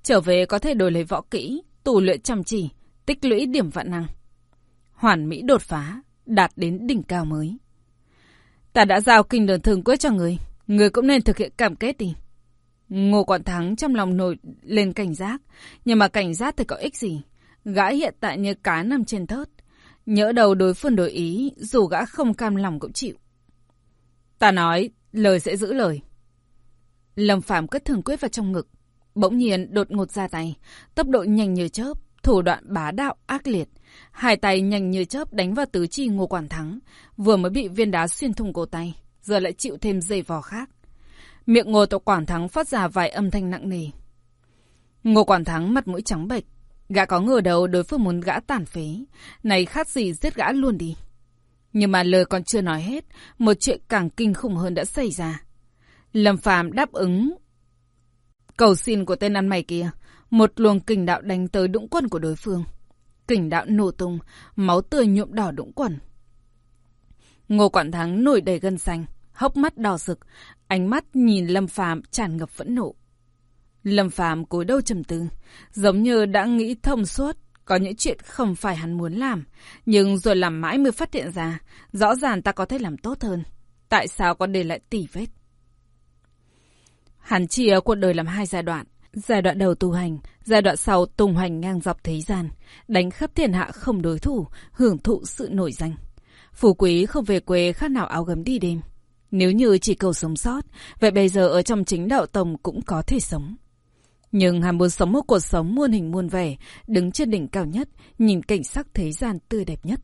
trở về có thể đổi lấy võ kỹ, tù luyện chăm chỉ, tích lũy điểm vạn năng. Hoàn mỹ đột phá, đạt đến đỉnh cao mới. Ta đã giao kinh đường thường quyết cho người, người cũng nên thực hiện cam kết đi. Ngô Quản Thắng trong lòng nổi lên cảnh giác, nhưng mà cảnh giác thì có ích gì? Gã hiện tại như cá nằm trên thớt. Nhỡ đầu đối phương đổi ý, dù gã không cam lòng cũng chịu. Ta nói, lời sẽ giữ lời. Lâm Phạm cất thường quyết vào trong ngực. Bỗng nhiên đột ngột ra tay, tốc độ nhanh như chớp, thủ đoạn bá đạo ác liệt. Hai tay nhanh như chớp đánh vào tứ chi Ngô Quản Thắng, vừa mới bị viên đá xuyên thủng cổ tay, giờ lại chịu thêm dây vò khác. Miệng Ngô Tổ Quản Thắng phát ra vài âm thanh nặng nề. Ngô Quản Thắng mặt mũi trắng bệch, gã có ngờ đầu đối phương muốn gã tàn phế, này khác gì giết gã luôn đi. Nhưng mà lời còn chưa nói hết, một chuyện càng kinh khủng hơn đã xảy ra. Lâm Phàm đáp ứng cầu xin của tên ăn mày kia, một luồng kình đạo đánh tới đũng quần của đối phương. Kình đạo nổ tung, máu tươi nhuộm đỏ đũng quần. Ngô Quản Thắng nổi đầy gân xanh, hốc mắt đỏ rực, ánh mắt nhìn Lâm Phàm tràn ngập phẫn nộ. Lâm Phàm cúi đầu trầm tư, giống như đã nghĩ thông suốt, có những chuyện không phải hắn muốn làm, nhưng rồi làm mãi mới phát hiện ra, rõ ràng ta có thể làm tốt hơn. Tại sao còn để lại tỉ vết? Hắn chia cuộc đời làm hai giai đoạn. Giai đoạn đầu tu hành, giai đoạn sau tung hoành ngang dọc thế gian, đánh khắp thiên hạ không đối thủ, hưởng thụ sự nổi danh. Phú quý không về quê khác nào áo gấm đi đêm. Nếu như chỉ cầu sống sót, vậy bây giờ ở trong chính đạo tông cũng có thể sống. Nhưng hắn muốn sống một cuộc sống muôn hình muôn vẻ, đứng trên đỉnh cao nhất, nhìn cảnh sắc thế gian tươi đẹp nhất.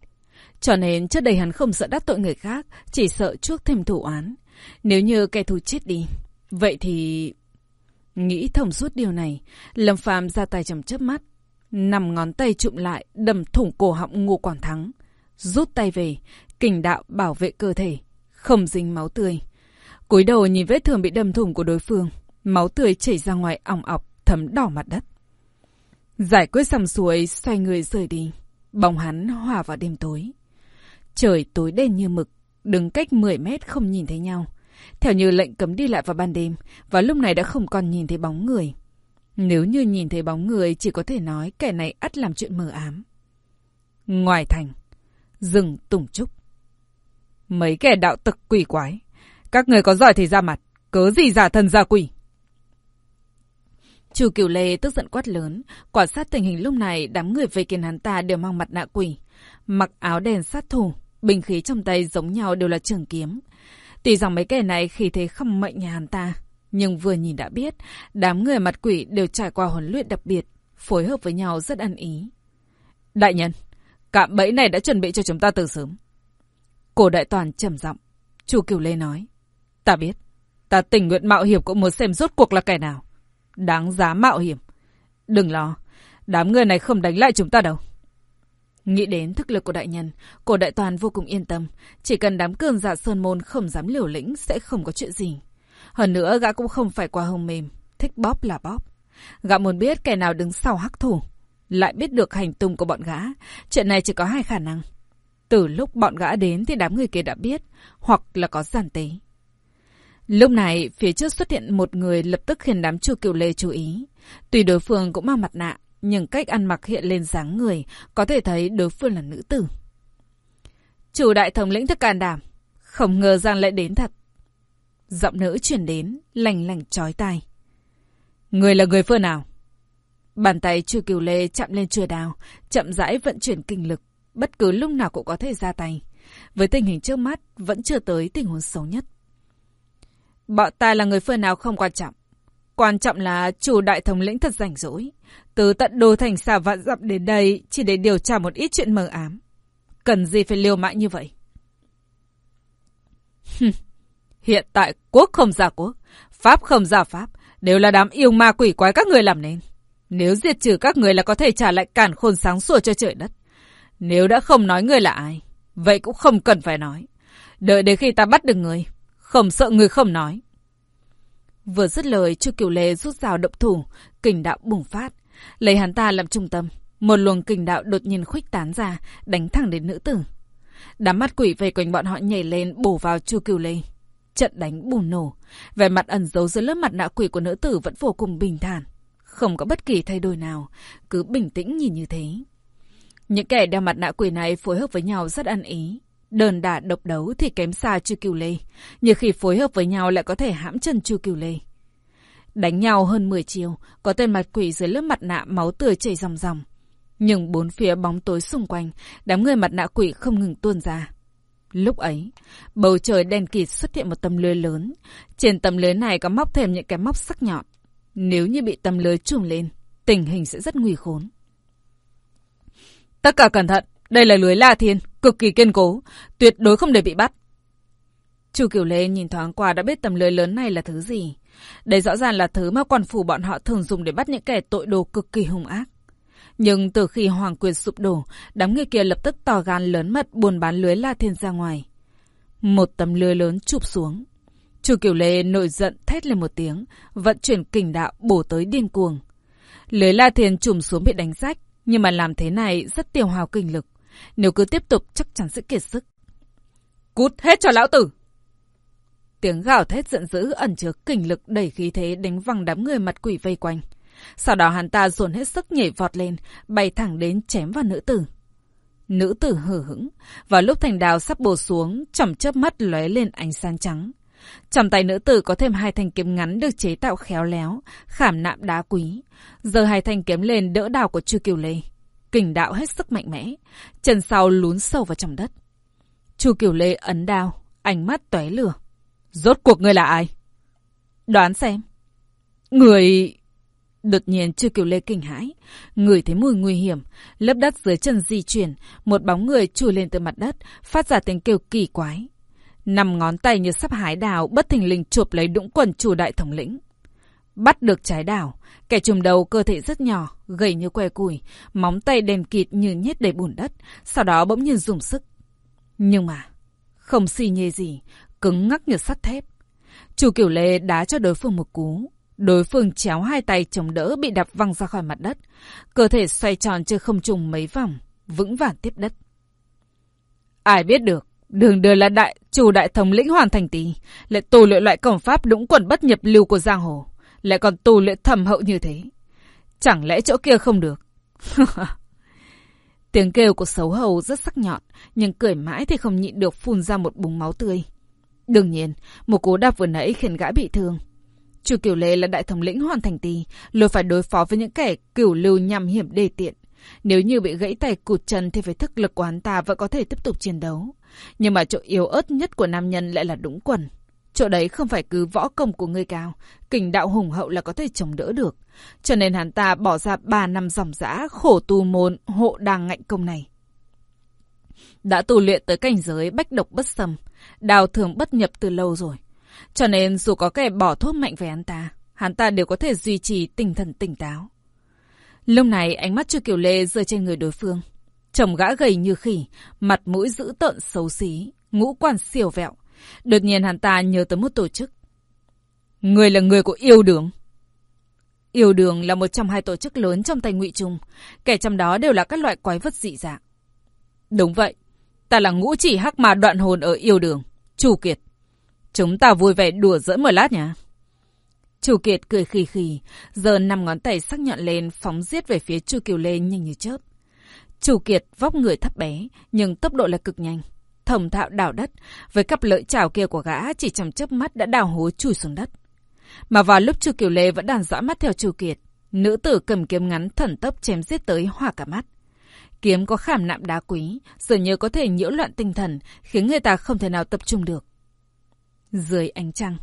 Cho nên trước đây hắn không sợ đắc tội người khác, chỉ sợ chuốc thêm thủ án. Nếu như kẻ thù chết đi, vậy thì... Nghĩ thông suốt điều này, Lâm Phàm ra tay chầm chớp mắt, nằm ngón tay trụm lại, đầm thủng cổ họng Ngô Quảng Thắng, rút tay về, kình đạo bảo vệ cơ thể, không dính máu tươi. cúi đầu nhìn vết thương bị đâm thủng của đối phương, máu tươi chảy ra ngoài ỏng ọc, thấm đỏ mặt đất. Giải quyết xong xuôi, xoay người rời đi. Bóng hắn hòa vào đêm tối. Trời tối đen như mực, đứng cách 10 mét không nhìn thấy nhau. Theo như lệnh cấm đi lại vào ban đêm, và lúc này đã không còn nhìn thấy bóng người. Nếu như nhìn thấy bóng người, chỉ có thể nói kẻ này ắt làm chuyện mờ ám. Ngoài thành, rừng tùng trúc. Mấy kẻ đạo tặc quỷ quái. Các người có giỏi thì ra mặt, cớ gì giả thần giả quỷ. Chu Kiều Lê tức giận quát lớn, quả sát tình hình lúc này đám người về kiến hắn ta đều mang mặt nạ quỷ, mặc áo đèn sát thủ, bình khí trong tay giống nhau đều là trường kiếm. Tuy rằng mấy kẻ này khi thế không mệnh nhà hắn ta, nhưng vừa nhìn đã biết, đám người mặt quỷ đều trải qua huấn luyện đặc biệt, phối hợp với nhau rất ăn ý. Đại nhân, cạm bẫy này đã chuẩn bị cho chúng ta từ sớm. Cổ đại toàn trầm giọng, Chu Kiều Lê nói, ta biết, ta tình nguyện mạo hiểm cũng muốn xem rốt cuộc là kẻ nào. Đáng giá mạo hiểm. Đừng lo, đám người này không đánh lại chúng ta đâu. Nghĩ đến thức lực của đại nhân, cổ đại toàn vô cùng yên tâm. Chỉ cần đám cường giả sơn môn không dám liều lĩnh sẽ không có chuyện gì. Hơn nữa gã cũng không phải qua hông mềm, thích bóp là bóp. Gã muốn biết kẻ nào đứng sau hắc thủ. Lại biết được hành tung của bọn gã. Chuyện này chỉ có hai khả năng. Từ lúc bọn gã đến thì đám người kia đã biết. Hoặc là có giàn tế. Lúc này, phía trước xuất hiện một người lập tức khiến đám chu kiều lê chú ý. Tùy đối phương cũng mang mặt nạ, nhưng cách ăn mặc hiện lên dáng người, có thể thấy đối phương là nữ tử. Chủ đại thống lĩnh thật can đảm, không ngờ rằng lại đến thật. Giọng nữ chuyển đến, lành lành chói tai. Người là người phương nào? Bàn tay chu kiều lê chạm lên chùa đào, chậm rãi vận chuyển kinh lực, bất cứ lúc nào cũng có thể ra tay. Với tình hình trước mắt, vẫn chưa tới tình huống xấu nhất. Bọn ta là người phương nào không quan trọng. Quan trọng là chủ đại thống lĩnh thật rảnh rỗi. Từ tận đồ thành xà vạn dặm đến đây chỉ để điều tra một ít chuyện mờ ám. Cần gì phải liều mạng như vậy? Hiện tại quốc không ra quốc, pháp không ra pháp, đều là đám yêu ma quỷ quái các người làm nên. Nếu diệt trừ các người là có thể trả lại cản khôn sáng sủa cho trời đất. Nếu đã không nói người là ai, vậy cũng không cần phải nói. Đợi đến khi ta bắt được người, không sợ người không nói. Vừa dứt lời, Chu Kiều Lê rút rào động thủ, kình đạo bùng phát. Lấy hắn ta làm trung tâm, một luồng kình đạo đột nhiên khuếch tán ra, đánh thẳng đến nữ tử. Đám mắt quỷ về quanh bọn họ nhảy lên bổ vào Chu Kiều Lê. Trận đánh bùng nổ, vẻ mặt ẩn giấu dưới lớp mặt nạ quỷ của nữ tử vẫn vô cùng bình thản. Không có bất kỳ thay đổi nào, cứ bình tĩnh nhìn như thế. Những kẻ đeo mặt nạ quỷ này phối hợp với nhau rất ăn ý. Đơn đả độc đấu thì kém xa Chu Kiều Lê, nhưng khi phối hợp với nhau lại có thể hãm chân Chu Kiều Lê. Đánh nhau hơn 10 chiều, có tên mặt quỷ dưới lớp mặt nạ máu tươi chảy ròng ròng. Nhưng bốn phía bóng tối xung quanh, đám người mặt nạ quỷ không ngừng tuôn ra. Lúc ấy, bầu trời đen kịt xuất hiện một tấm lưới lớn. Trên tấm lưới này có móc thêm những cái móc sắc nhọn. Nếu như bị tấm lưới trùm lên, tình hình sẽ rất nguy khốn. Tất cả cẩn thận, đây là lưới La Thiên, cực kỳ kiên cố, tuyệt đối không để bị bắt. Chu Kiều Lê nhìn thoáng qua đã biết tầm lưới lớn này là thứ gì. Đây rõ ràng là thứ mà quan phủ bọn họ thường dùng để bắt những kẻ tội đồ cực kỳ hung ác. Nhưng từ khi hoàng quyền sụp đổ, đám người kia lập tức tỏ gan lớn mật buôn bán lưới La Thiên ra ngoài. Một tấm lưới lớn chụp xuống. Chu Kiều Lê nổi giận thét lên một tiếng, vận chuyển kình đạo bổ tới điên cuồng. Lưới La Thiên chùm xuống bị đánh rách, nhưng mà làm thế này rất tiêu hào kinh lực. Nếu cứ tiếp tục chắc chắn sẽ kiệt sức. Cút hết cho lão tử! Tiếng gào thét giận dữ ẩn chứa kình lực đẩy khí thế đánh văng đám người mặt quỷ vây quanh. Sau đó hắn ta dồn hết sức nhảy vọt lên, bay thẳng đến chém vào nữ tử. Nữ tử hở hững, vào lúc thành đào sắp bổ xuống, chầm chớp mắt lóe lên ánh sáng trắng. Trong tay nữ tử có thêm hai thanh kiếm ngắn được chế tạo khéo léo, khảm nạm đá quý. Giờ hai thanh kiếm lên đỡ đào của Chu Kiều Lê. Kình đạo hết sức mạnh mẽ, chân sau lún sâu vào trong đất. Chu Kiều Lê ấn đao, ánh mắt tóe lửa. Rốt cuộc ngươi là ai? Đoán xem. Người... Đột nhiên Chu Kiều Lê kinh hãi. Người thấy mùi nguy hiểm. Lớp đất dưới chân di chuyển. Một bóng người chui lên từ mặt đất. Phát ra tiếng kêu kỳ quái. Nằm ngón tay như sắp hái đào. Bất thình lình chụp lấy đũng quần chủ đại thống lĩnh. Bắt được trái đào. Kẻ trùm đầu cơ thể rất nhỏ. Gầy như que củi. Móng tay đen kịt như nhét đầy bùn đất. Sau đó bỗng nhiên dùng sức. Nhưng mà... Không xì nhê gì cứng ngắc như sắt thép. chủ Kiểu Lê đá cho đối phương một cú. Đối phương chéo hai tay chống đỡ bị đập văng ra khỏi mặt đất. Cơ thể xoay tròn chưa không trùng mấy vòng, vững vàng tiếp đất. Ai biết được, đường đời là đại chủ đại thống lĩnh hoàn thành tí, lại tù luyện loại cổng pháp đũng quần bất nhập lưu của giang hồ, lại còn tù luyện thầm hậu như thế. Chẳng lẽ chỗ kia không được? Tiếng kêu của xấu hầu rất sắc nhọn, nhưng cười mãi thì không nhịn được phun ra một búng máu tươi. Đương nhiên, một cú đạp vừa nãy khiến gã bị thương. Chu Kiều Lê là đại thống lĩnh hoàn thành tì, luôn phải đối phó với những kẻ cửu lưu nhằm hiểm đề tiện. Nếu như bị gãy tay cụt chân thì phải thức lực của hắn ta vẫn có thể tiếp tục chiến đấu. Nhưng mà chỗ yếu ớt nhất của nam nhân lại là đúng quần. Chỗ đấy không phải cứ võ công của người cao, kình đạo hùng hậu là có thể chống đỡ được. Cho nên hắn ta bỏ ra 3 năm dòng dã khổ tu môn hộ đàng ngạnh công này. Đã tu luyện tới cảnh giới bách độc bất xâm, đào thường bất nhập từ lâu rồi. Cho nên dù có kẻ bỏ thuốc mạnh về hắn ta, hắn ta đều có thể duy trì tinh thần tỉnh táo. Lúc này ánh mắt chưa Kiều Lê rơi trên người đối phương. Chồng gã gầy như khỉ, mặt mũi dữ tợn xấu xí, ngũ quan siêu vẹo. Đột nhiên hắn ta nhớ tới một tổ chức. Người là người của yêu đường. Yêu đường là một trong hai tổ chức lớn trong tay ngụy Trung, kẻ trong đó đều là các loại quái vật dị dạng. Đúng vậy, ta là ngũ chỉ hắc mà đoạn hồn ở yêu đường, chủ Kiệt. Chúng ta vui vẻ đùa giỡn một lát nhé. chủ Kiệt cười khì khì, giờ năm ngón tay sắc nhọn lên phóng giết về phía Chu Kiều Lê nhanh như chớp. Chu Kiệt vóc người thấp bé, nhưng tốc độ là cực nhanh. Thẩm thạo đào đất, với cặp lợi chảo kia của gã chỉ trong chớp mắt đã đào hố chui xuống đất. Mà vào lúc Chu Kiều Lê vẫn đang dõi mắt theo Chu Kiệt, nữ tử cầm kiếm ngắn thần tốc chém giết tới hoa cả mắt. Kiếm có khảm nạm đá quý, dường như có thể nhiễu loạn tinh thần, khiến người ta không thể nào tập trung được. Dưới ánh trăng,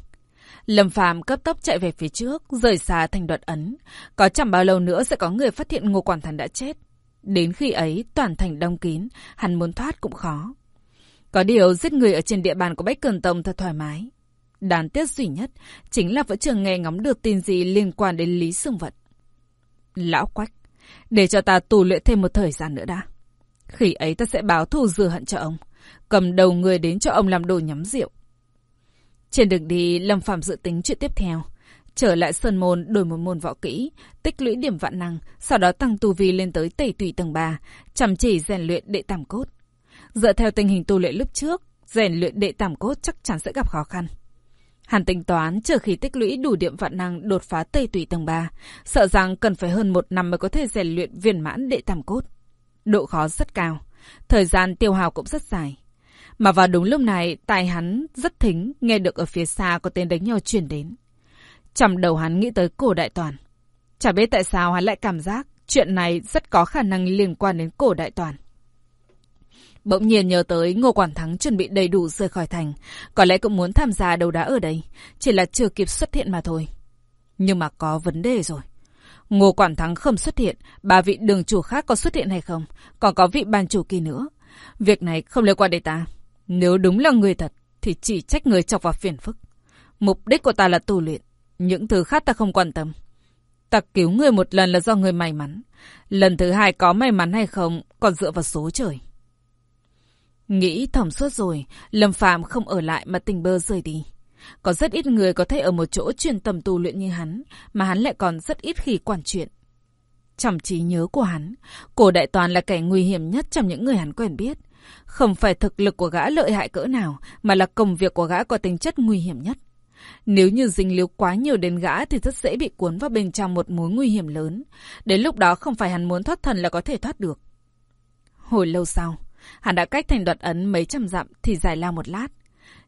Lâm Phàm cấp tốc chạy về phía trước, rời xa thành đoạt ấn. Có chẳng bao lâu nữa sẽ có người phát hiện Ngô Quản Thần đã chết. Đến khi ấy, toàn thành đông kín, hắn muốn thoát cũng khó. Có điều giết người ở trên địa bàn của Bách Cường Tông thật thoải mái. Đáng tiếc duy nhất chính là vẫn chưa nghe ngóng được tin gì liên quan đến Lý Sương Vận. Lão Quách, để cho ta tù luyện thêm một thời gian nữa đã. Khi ấy ta sẽ báo thù dừa hận cho ông, cầm đầu người đến cho ông làm đồ nhắm rượu. Trên đường đi, Lâm Phạm dự tính chuyện tiếp theo. Trở lại Sơn Môn đổi một môn võ kỹ, tích lũy điểm vạn năng, sau đó tăng tu vi lên tới tẩy tùy tầng 3, chăm chỉ rèn luyện đệ tam cốt. Dựa theo tình hình tu luyện lúc trước, rèn luyện đệ tam cốt chắc chắn sẽ gặp khó khăn. Hàn tính toán chờ khi tích lũy đủ điểm vạn năng đột phá tây tùy tầng 3, sợ rằng cần phải hơn một năm mới có thể rèn luyện viên mãn đệ tam cốt. Độ khó rất cao, thời gian tiêu hào cũng rất dài. Mà vào đúng lúc này, tài hắn rất thính, nghe được ở phía xa có tên đánh nhau truyền đến. Trong đầu hắn nghĩ tới cổ đại toàn. Chả biết tại sao hắn lại cảm giác chuyện này rất có khả năng liên quan đến cổ đại toàn. Bỗng nhiên nhớ tới Ngô Quản Thắng chuẩn bị đầy đủ rời khỏi thành. Có lẽ cũng muốn tham gia đấu đá ở đây. Chỉ là chưa kịp xuất hiện mà thôi. Nhưng mà có vấn đề rồi. Ngô Quản Thắng không xuất hiện. Ba vị đường chủ khác có xuất hiện hay không? Còn có vị ban chủ kỳ nữa. Việc này không liên quan đến ta. Nếu đúng là người thật, thì chỉ trách người chọc vào phiền phức. Mục đích của ta là tu luyện. Những thứ khác ta không quan tâm. Ta cứu người một lần là do người may mắn. Lần thứ hai có may mắn hay không còn dựa vào số trời. Nghĩ thẩm suốt rồi, Lâm Phạm không ở lại mà tình bơ rời đi. Có rất ít người có thể ở một chỗ truyền tầm tu luyện như hắn, mà hắn lại còn rất ít khi quản chuyện. Trong trí nhớ của hắn, cổ đại toàn là kẻ nguy hiểm nhất trong những người hắn quen biết. Không phải thực lực của gã lợi hại cỡ nào, mà là công việc của gã có tính chất nguy hiểm nhất. Nếu như dính líu quá nhiều đến gã thì rất dễ bị cuốn vào bên trong một mối nguy hiểm lớn. Đến lúc đó không phải hắn muốn thoát thần là có thể thoát được. Hồi lâu sau, hắn đã cách thành đoạt ấn mấy trăm dặm thì dài lao một lát.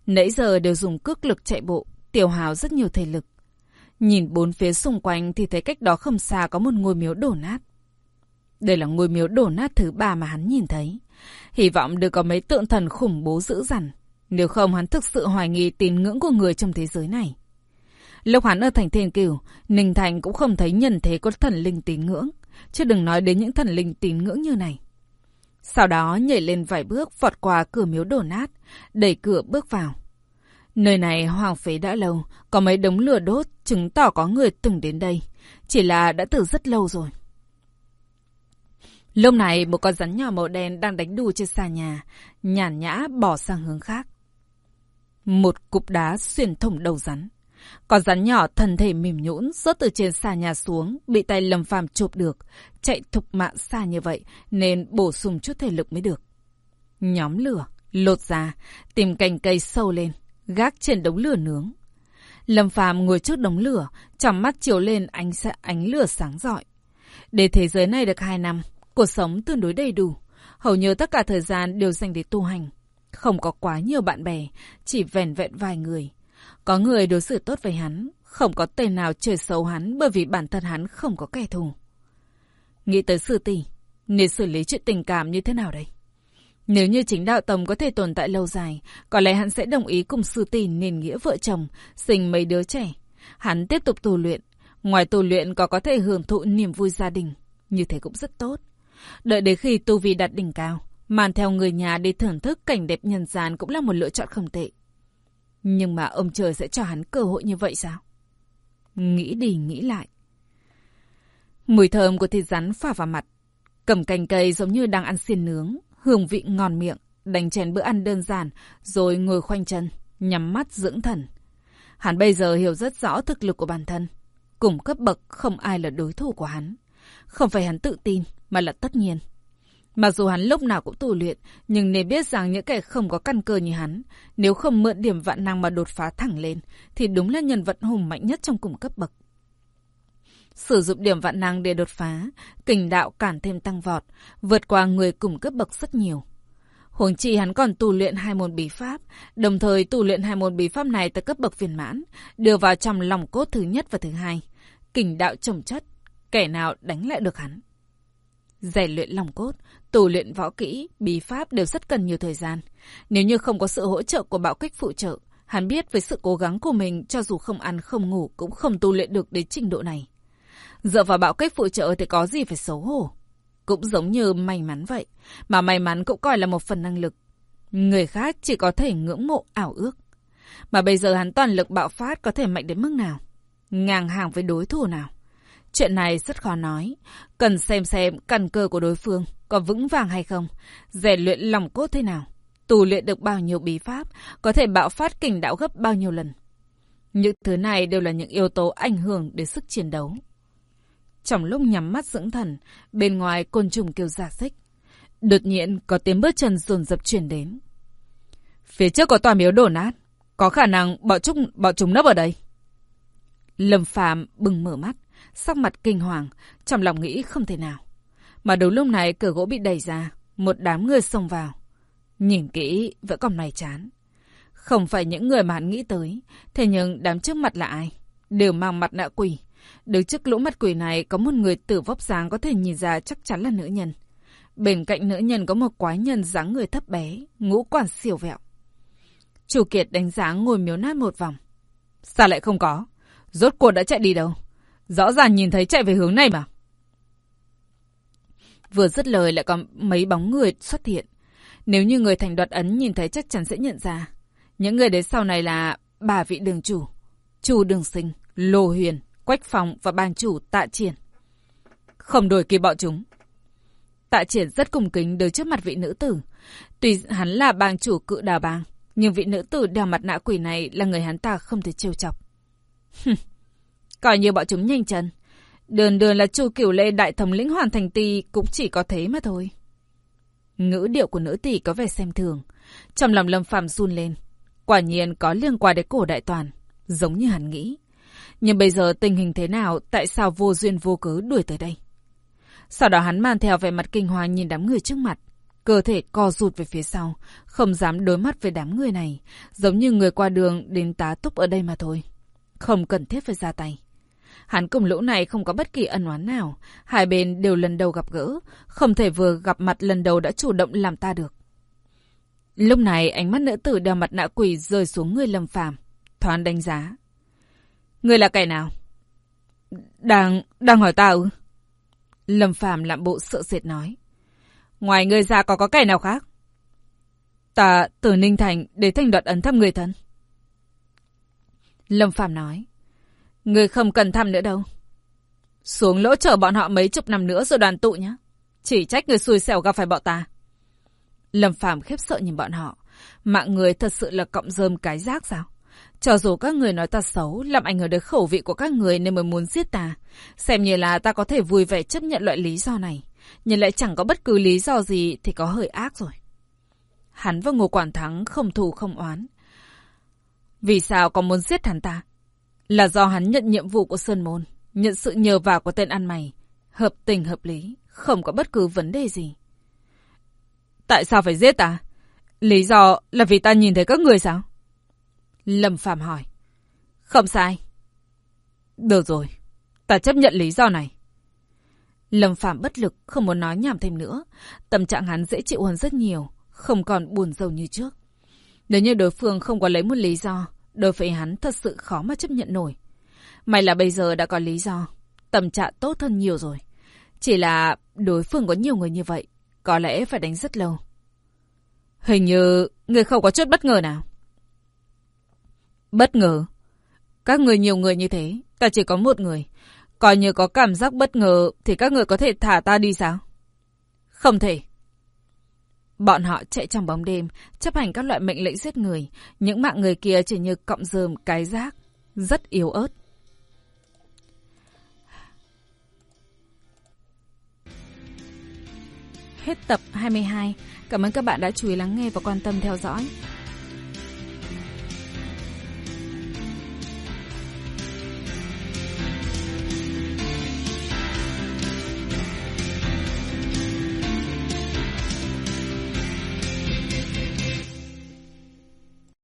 Nãy giờ đều dùng cước lực chạy bộ, tiêu hào rất nhiều thể lực. Nhìn bốn phía xung quanh thì thấy cách đó không xa có một ngôi miếu đổ nát. Đây là ngôi miếu đổ nát thứ ba mà hắn nhìn thấy. Hy vọng được có mấy tượng thần khủng bố dữ dằn. Nếu không hắn thực sự hoài nghi tín ngưỡng của người trong thế giới này. Lúc hắn ở thành thiên cửu, Ninh Thành cũng không thấy nhân thế có thần linh tín ngưỡng. Chứ đừng nói đến những thần linh tín ngưỡng như này. Sau đó nhảy lên vài bước vọt qua cửa miếu đổ nát, đẩy cửa bước vào. Nơi này hoàng phế đã lâu, có mấy đống lửa đốt chứng tỏ có người từng đến đây. Chỉ là đã từ rất lâu rồi. Lúc này một con rắn nhỏ màu đen đang đánh đu trên xà nhà, nhàn nhã bỏ sang hướng khác. Một cục đá xuyên thủng đầu rắn. Con rắn nhỏ thân thể mềm nhũn rớt từ trên xà nhà xuống, bị tay Lâm Phàm chụp được. Chạy thục mạng xa như vậy nên bổ sung chút thể lực mới được. Nhóm lửa, lột ra, tìm cành cây sâu lên, gác trên đống lửa nướng. Lâm Phàm ngồi trước đống lửa, trong mắt chiếu lên ánh ánh lửa sáng rọi. Để thế giới này được hai năm, Cuộc sống tương đối đầy đủ. Hầu như tất cả thời gian đều dành để tu hành. Không có quá nhiều bạn bè, chỉ vẻn vẹn vài người. Có người đối xử tốt với hắn, không có tên nào chơi xấu hắn bởi vì bản thân hắn không có kẻ thù. Nghĩ tới sư tỷ, nên xử lý chuyện tình cảm như thế nào đây? Nếu như chính đạo tông có thể tồn tại lâu dài, có lẽ hắn sẽ đồng ý cùng sư tỷ nền nghĩa vợ chồng, sinh mấy đứa trẻ. Hắn tiếp tục tu luyện, ngoài tu luyện có có thể hưởng thụ niềm vui gia đình, như thế cũng rất tốt. Đợi đến khi tu vi đạt đỉnh cao, màn theo người nhà đi thưởng thức cảnh đẹp nhân gian cũng là một lựa chọn không tệ. Nhưng mà ông trời sẽ cho hắn cơ hội như vậy sao? Nghĩ đi nghĩ lại. Mùi thơm của thịt rắn phả vào mặt. Cầm cành cây giống như đang ăn xiên nướng, hương vị ngon miệng, đánh chén bữa ăn đơn giản, rồi ngồi khoanh chân, nhắm mắt dưỡng thần. Hắn bây giờ hiểu rất rõ thực lực của bản thân. cùng cấp bậc không ai là đối thủ của hắn. Không phải hắn tự tin, mà là tất nhiên. Mặc dù hắn lúc nào cũng tu luyện, nhưng nên biết rằng những kẻ không có căn cơ như hắn, nếu không mượn điểm vạn năng mà đột phá thẳng lên, thì đúng là nhân vật hùng mạnh nhất trong cùng cấp bậc. Sử dụng điểm vạn năng để đột phá, kình đạo cản thêm tăng vọt, vượt qua người cùng cấp bậc rất nhiều. Huống chi hắn còn tu luyện hai môn bí pháp, đồng thời tu luyện hai môn bí pháp này tới cấp bậc viên mãn, đưa vào trong lòng cốt thứ nhất và thứ hai. Kình đạo trồng chất, kẻ nào đánh lại được hắn. Rèn luyện lòng cốt, tu luyện võ kỹ, bí pháp đều rất cần nhiều thời gian. Nếu như không có sự hỗ trợ của bạo kích phụ trợ, hắn biết với sự cố gắng của mình cho dù không ăn không ngủ cũng không tu luyện được đến trình độ này. Dựa vào bạo kích phụ trợ thì có gì phải xấu hổ. Cũng giống như may mắn vậy, mà may mắn cũng coi là một phần năng lực. Người khác chỉ có thể ngưỡng mộ ảo ước. Mà bây giờ hắn toàn lực bạo phát có thể mạnh đến mức nào? Ngang hàng với đối thủ nào? Chuyện này rất khó nói. Cần xem xem căn cơ của đối phương có vững vàng hay không. Rèn luyện lòng cốt thế nào. Tù luyện được bao nhiêu bí pháp. Có thể bạo phát kình đạo gấp bao nhiêu lần. Những thứ này đều là những yếu tố ảnh hưởng đến sức chiến đấu. Trong lúc nhắm mắt dưỡng thần, bên ngoài côn trùng kêu giả xích. Đột nhiên có tiếng bước chân dồn dập chuyển đến. Phía trước có tòa miếu đổ nát. Có khả năng bọn chúng, bọn chúng nấp ở đây. Lâm Phạm bừng mở mắt, sắc mặt kinh hoàng, trong lòng nghĩ không thể nào. Mà đúng lúc này cửa gỗ bị đẩy ra, một đám người xông vào. Nhìn kỹ, vẫn còn này chán. Không phải những người mà hắn nghĩ tới, thế nhưng đám trước mặt là ai? Đều mang mặt nạ quỷ. Đứng trước lỗ mặt quỷ này có một người tử vóc dáng có thể nhìn ra chắc chắn là nữ nhân. Bên cạnh nữ nhân có một quái nhân dáng người thấp bé, ngũ quản siêu vẹo. Chủ Kiệt đánh giá ngồi miếu nát một vòng. Sao lại không có? Rốt cuộc đã chạy đi đâu? Rõ ràng nhìn thấy chạy về hướng này mà. Vừa dứt lời lại có mấy bóng người xuất hiện. Nếu như người thành đoạt ấn nhìn thấy chắc chắn sẽ nhận ra. Những người đến sau này là bà vị đường chủ, chủ đường sinh, lô huyền, quách phòng và bàn chủ tạ triển. Không đổi kịp bọn chúng. Tạ triển rất cung kính đứng trước mặt vị nữ tử. Tuy hắn là bang chủ cự đào bang, nhưng vị nữ tử đeo mặt nạ quỷ này là người hắn ta không thể trêu chọc. Coi như bọn chúng nhanh chân. Đường đường là chu cửu lê đại thống lĩnh hoàn thành ti cũng chỉ có thế mà thôi. Ngữ điệu của nữ tỷ có vẻ xem thường. Trong lòng lâm phàm run lên. Quả nhiên có liên quan đến cổ đại toàn. Giống như hắn nghĩ. Nhưng bây giờ tình hình thế nào, tại sao vô duyên vô cớ đuổi tới đây? Sau đó hắn mang theo vẻ mặt kinh hoàng nhìn đám người trước mặt. Cơ thể co rụt về phía sau, không dám đối mắt với đám người này, giống như người qua đường đến tá túc ở đây mà thôi. Không cần thiết phải ra tay. Hắn cùng lũ này không có bất kỳ ân oán nào. Hai bên đều lần đầu gặp gỡ. Không thể vừa gặp mặt lần đầu đã chủ động làm ta được. Lúc này ánh mắt nữ tử đeo mặt nạ quỷ rơi xuống người lâm phàm. Thoáng đánh giá. Người là kẻ nào? Đang, đang hỏi ta ư? Lâm phàm làm bộ sợ sệt nói. Ngoài người ra có có kẻ nào khác? Ta từ Ninh Thành để thành đoạt ấn thăm người thân. Lâm phàm nói. Người không cần thăm nữa đâu. Xuống lỗ chờ bọn họ mấy chục năm nữa rồi đoàn tụ nhé. Chỉ trách người xui xẻo gặp phải bọn ta. Lâm Phàm khiếp sợ nhìn bọn họ. Mạng người thật sự là cọng rơm cái rác sao? Cho dù các người nói ta xấu, làm ảnh hưởng đến khẩu vị của các người nên mới muốn giết ta. Xem như là ta có thể vui vẻ chấp nhận loại lý do này. Nhưng lại chẳng có bất cứ lý do gì thì có hơi ác rồi. Hắn và Ngô Quản Thắng không thù không oán. Vì sao có muốn giết hắn ta? Là do hắn nhận nhiệm vụ của Sơn Môn, nhận sự nhờ vả của tên ăn mày. Hợp tình hợp lý, không có bất cứ vấn đề gì. Tại sao phải giết ta? Lý do là vì ta nhìn thấy các người sao? Lâm Phạm hỏi. Không sai. Được rồi, ta chấp nhận lý do này. Lâm Phạm bất lực, không muốn nói nhảm thêm nữa. Tâm trạng hắn dễ chịu hơn rất nhiều, không còn buồn rầu như trước. Nếu như đối phương không có lấy một lý do, đối với hắn thật sự khó mà chấp nhận nổi. May là bây giờ đã có lý do, tâm trạng tốt hơn nhiều rồi. Chỉ là đối phương có nhiều người như vậy, có lẽ phải đánh rất lâu. Hình như người không có chút bất ngờ nào. Bất ngờ? Các người nhiều người như thế, ta chỉ có một người. Coi như có cảm giác bất ngờ thì các người có thể thả ta đi sao? Không thể. Bọn họ chạy trong bóng đêm, chấp hành các loại mệnh lệnh giết người. Những mạng người kia chỉ như cọng rơm, cái rác, rất yếu ớt. Hết tập 22. Cảm ơn các bạn đã chú ý lắng nghe và quan tâm theo dõi.